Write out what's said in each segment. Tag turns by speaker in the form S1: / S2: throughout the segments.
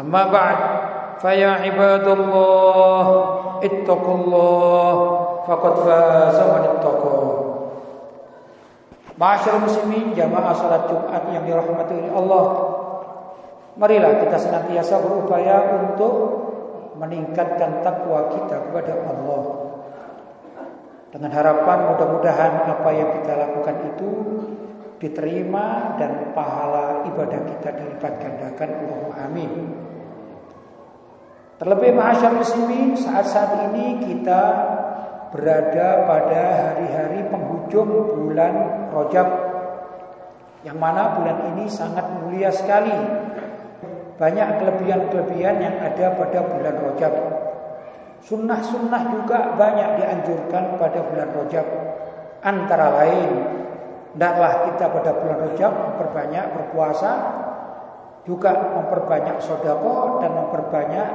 S1: أما بعد فيا عباد الله اتقوا الله فقد فاز من اتقى Masyarakat muslimin jamaah salat Jumat yang dirahmati oleh Allah Marilah kita senantiasa berupaya untuk meningkatkan takwa kita kepada Allah Dengan harapan mudah-mudahan apa yang kita lakukan itu diterima dan pahala ibadah kita dilipat gandakan Allahumma amin Terlebih masyarakat muslimin saat-saat ini kita berada pada hari-hari penghujung bulan Rojab yang mana bulan ini sangat mulia sekali. Banyak kelebihan-kelebihan yang ada pada bulan Rojab. Sunnah-sunnah juga banyak dianjurkan pada bulan Rojab. Antara lain, hendaklah kita pada bulan Rojab memperbanyak berpuasa, juga memperbanyak sodako dan memperbanyak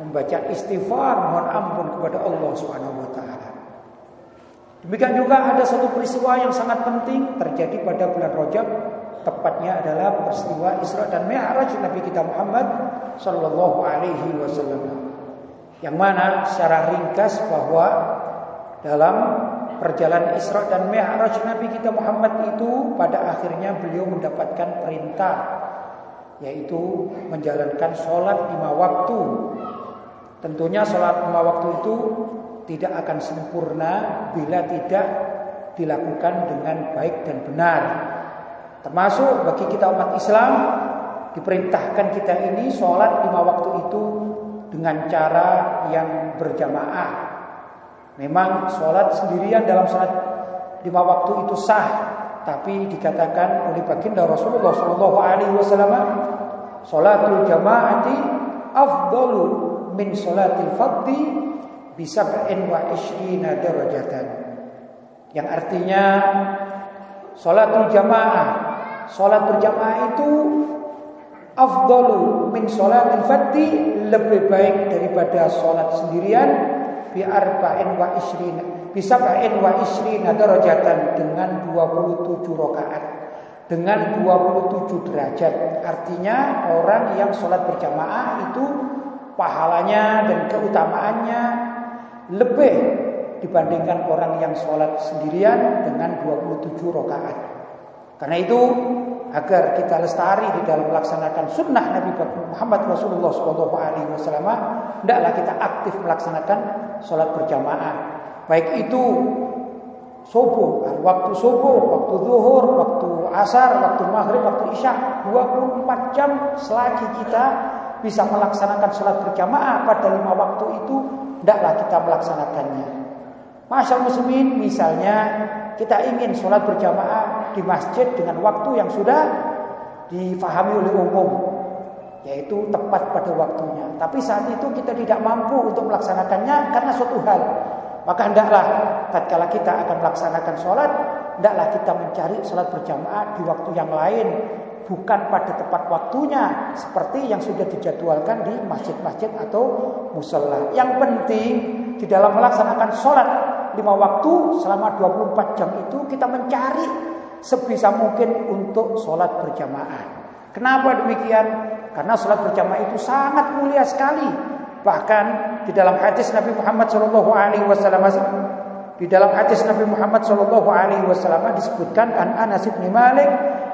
S1: membaca istighfar mohon ampun kepada Allah Subhanahu wa taala. Demikian juga ada satu peristiwa yang sangat penting terjadi pada bulan Rajab, tepatnya adalah peristiwa Isra dan Mi'raj Nabi kita Muhammad sallallahu alaihi wasallam. Yang mana secara ringkas bahwa dalam perjalanan Isra dan Mi'raj Nabi kita Muhammad itu pada akhirnya beliau mendapatkan perintah yaitu menjalankan sholat lima waktu Tentunya sholat lima waktu itu tidak akan sempurna bila tidak dilakukan dengan baik dan benar. Termasuk bagi kita umat Islam diperintahkan kita ini sholat lima waktu itu dengan cara yang berjamaah. Memang sholat sendirian dalam sholat lima waktu itu sah, tapi dikatakan oleh baginda Rasulullah Shallallahu Alaihi Wasallam, sholatul jamaati afdalu min salatil fadhi bisab'in wa ishrina darajatan. Yang artinya salatul jamaah. Salat berjamaah itu afdalu min salatil fadhi lebih baik daripada salat sendirian bi arba'in wa ishrina bisab'in wa ishrina darajatan dengan 27 rakaat dengan 27 derajat. Artinya orang yang sholat berjamaah itu pahalanya dan keutamaannya lebih dibandingkan orang yang sholat sendirian dengan 27 rakaat. Karena itu agar kita lestari di dalam melaksanakan sunnah Nabi Muhammad Rasulullah SAW, hendaklah kita aktif melaksanakan sholat berjamaah. Baik itu subuh, waktu subuh, waktu zuhur, waktu asar, waktu maghrib, waktu isya, 24 jam selagi kita bisa melaksanakan sholat berjamaah pada lima waktu itu, tidaklah kita melaksanakannya. Masya muslimin misalnya kita ingin sholat berjamaah di masjid dengan waktu yang sudah difahami oleh umum, yaitu tepat pada waktunya. Tapi saat itu kita tidak mampu untuk melaksanakannya karena suatu hal. Maka hendaklah tatkala kita akan melaksanakan sholat, hendaklah kita mencari sholat berjamaah di waktu yang lain bukan pada tepat waktunya seperti yang sudah dijadwalkan di masjid-masjid atau musola. Yang penting di dalam melaksanakan sholat lima waktu selama 24 jam itu kita mencari sebisa mungkin untuk sholat berjamaah. Kenapa demikian? Karena sholat berjamaah itu sangat mulia sekali. Bahkan di dalam hadis Nabi Muhammad SAW di dalam hadis Nabi Muhammad SAW disebutkan an Anas bin Malik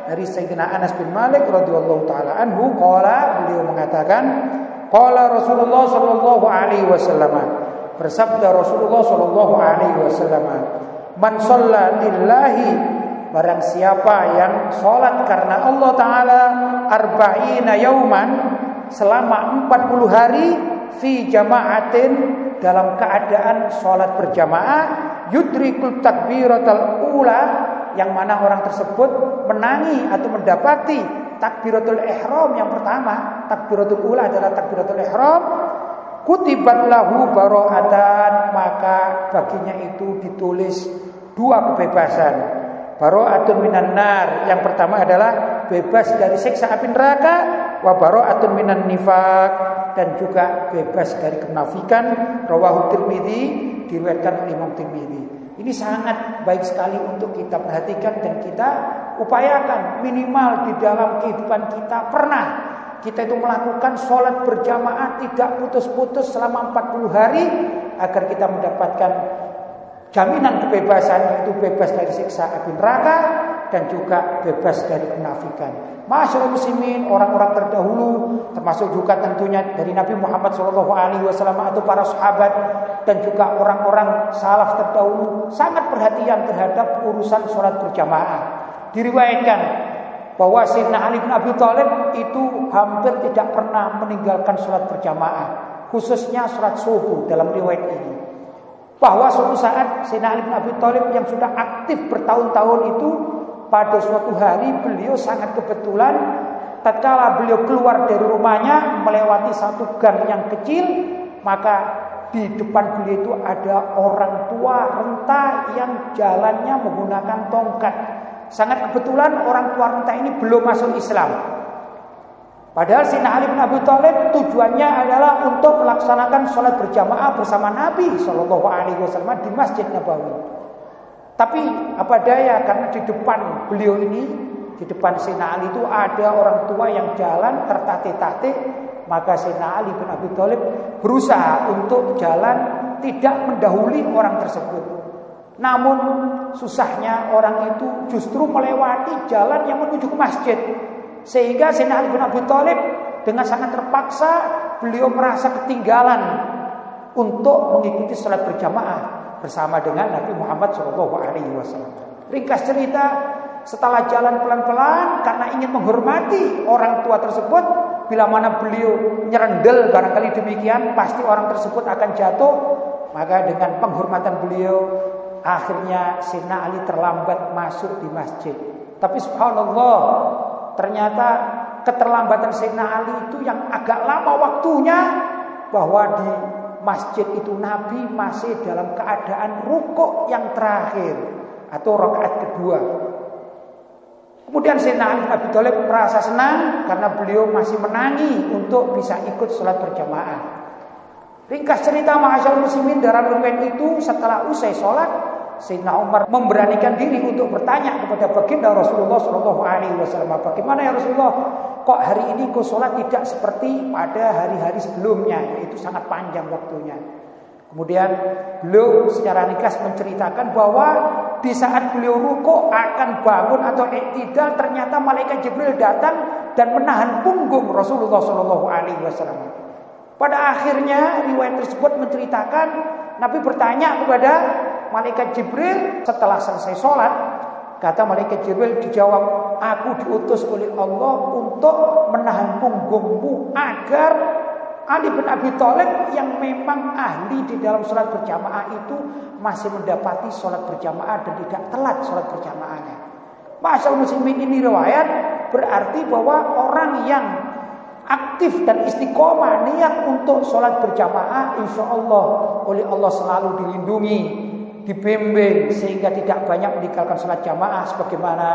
S1: dari Sayyidina Anas bin Malik radhiyallahu taala anhu qala beliau mengatakan Qala Rasulullah sallallahu alaihi wasallam. Bersabda Rasulullah sallallahu alaihi wasallam, "Man shalla barang siapa yang salat karena Allah taala arba'ina yauman selama 40 hari fi jama'atin dalam keadaan salat berjamaah yudrikul takbiratul ula yang mana orang tersebut menangi atau mendapati takbiratul ihram yang pertama, takbiratul ula adalah takbiratul ihram, kutibat lahu baro'atan, maka baginya itu ditulis dua kebebasan. Baro'atun minan nar, yang pertama adalah bebas dari siksa api neraka, wa baro'atun minan nifak dan juga bebas dari kenafikan. Rawahu Tirmidzi diriwayatkan oleh Imam Tirmidzi. Ini sangat baik sekali untuk kita perhatikan dan kita upayakan minimal di dalam kehidupan kita pernah kita itu melakukan sholat berjamaah tidak putus-putus selama 40 hari agar kita mendapatkan jaminan kebebasan yaitu bebas dari siksa api neraka dan juga bebas dari kenafikan. Masyarakat muslimin, orang-orang terdahulu termasuk juga tentunya dari Nabi Muhammad SAW atau para sahabat dan juga orang-orang salaf terdahulu sangat perhatian terhadap urusan sholat berjamaah. Diriwayatkan bahwa Sayyidina Ali bin Abi Thalib itu hampir tidak pernah meninggalkan sholat berjamaah, khususnya sholat subuh dalam riwayat ini. Bahwa suatu saat Sayyidina Ali bin Abi Thalib yang sudah aktif bertahun-tahun itu pada suatu hari beliau sangat kebetulan tatkala beliau keluar dari rumahnya melewati satu gang yang kecil maka di depan beliau itu ada orang tua renta yang jalannya menggunakan tongkat. Sangat kebetulan orang tua renta ini belum masuk Islam. Padahal Sina Ali bin Abi tujuannya adalah untuk melaksanakan sholat berjamaah bersama Nabi Shallallahu Alaihi Wasallam di Masjid Nabawi. Tapi apa daya karena di depan beliau ini, di depan Sina Ali itu ada orang tua yang jalan tertatih-tatih, maka Sina Ali bin Abi Thalib berusaha untuk jalan tidak mendahului orang tersebut. Namun susahnya orang itu justru melewati jalan yang menuju ke masjid. Sehingga Sina Ali bin Abi Thalib dengan sangat terpaksa beliau merasa ketinggalan untuk mengikuti sholat berjamaah bersama dengan Nabi Muhammad SAW. Ringkas cerita, setelah jalan pelan-pelan karena ingin menghormati orang tua tersebut, bila mana beliau nyerendel barangkali demikian, pasti orang tersebut akan jatuh. Maka dengan penghormatan beliau, akhirnya Sina Ali terlambat masuk di masjid. Tapi subhanallah, ternyata keterlambatan Sina Ali itu yang agak lama waktunya bahwa di masjid itu Nabi masih dalam keadaan rukuk yang terakhir atau rakaat kedua. Kemudian Sayyidina Ali Abi Thalib merasa senang karena beliau masih menangi untuk bisa ikut sholat berjamaah. Ringkas cerita Mahasyal Muslimin dalam riwayat itu setelah usai sholat Sayyidina Umar memberanikan diri untuk bertanya kepada baginda Rasulullah Shallallahu Alaihi Wasallam, bagaimana ya Rasulullah? Kok hari ini kau sholat tidak seperti pada hari-hari sebelumnya, yaitu sangat panjang waktunya. Kemudian beliau secara ringkas menceritakan bahwa di saat beliau ruko akan bangun atau tidak ternyata malaikat Jibril datang dan menahan punggung Rasulullah Shallallahu Alaihi Wasallam. Pada akhirnya riwayat tersebut menceritakan Nabi bertanya kepada malaikat Jibril setelah selesai sholat. Kata malaikat Jibril dijawab, aku diutus oleh Allah untuk menahan punggungmu agar Ali bin Abi Thalib yang memang ahli di dalam sholat berjamaah itu masih mendapati sholat berjamaah dan tidak telat sholat berjamaahnya. Masal muslimin ini riwayat berarti bahwa orang yang aktif dan istiqomah niat untuk sholat berjamaah insya Allah oleh Allah selalu dilindungi dibimbing sehingga tidak banyak meninggalkan sholat jamaah sebagaimana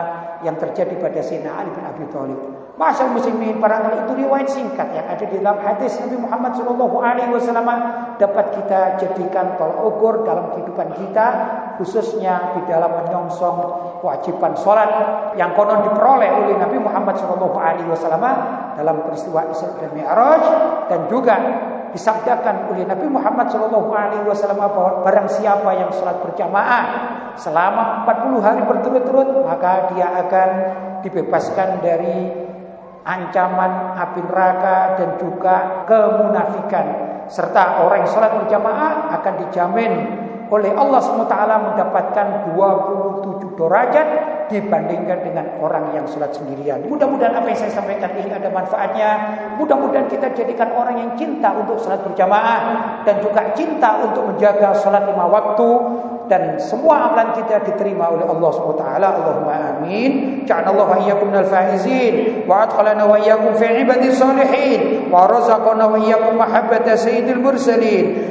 S1: yang terjadi pada Sayyidina Ali bin Abi Thalib. Masa muslimin barangkali itu riwayat singkat yang ada di dalam hadis Nabi Muhammad Shallallahu Alaihi Wasallam dapat kita jadikan tolak ukur dalam kehidupan kita khususnya di dalam menyongsong kewajiban sholat yang konon diperoleh oleh Nabi Muhammad Shallallahu Alaihi Wasallam dalam peristiwa Isra dan Mi'raj dan juga disabdakan oleh Nabi Muhammad Shallallahu Alaihi Wasallam barang siapa yang sholat berjamaah selama 40 hari berturut-turut maka dia akan dibebaskan dari ancaman api neraka dan juga kemunafikan. Serta orang yang salat berjamaah akan dijamin oleh Allah SWT mendapatkan 27 derajat dibandingkan dengan orang yang sholat sendirian. Mudah-mudahan apa yang saya sampaikan ini ada manfaatnya. Mudah-mudahan kita jadikan orang yang cinta untuk sholat berjamaah dan juga cinta untuk menjaga sholat lima waktu dan semua amalan kita diterima oleh Allah taala. Allahumma amin. Ja'alallahu wa iyyakum minal faizin wa adkhalana wa salihin wa razaqana wa mahabbata sayyidil mursalin.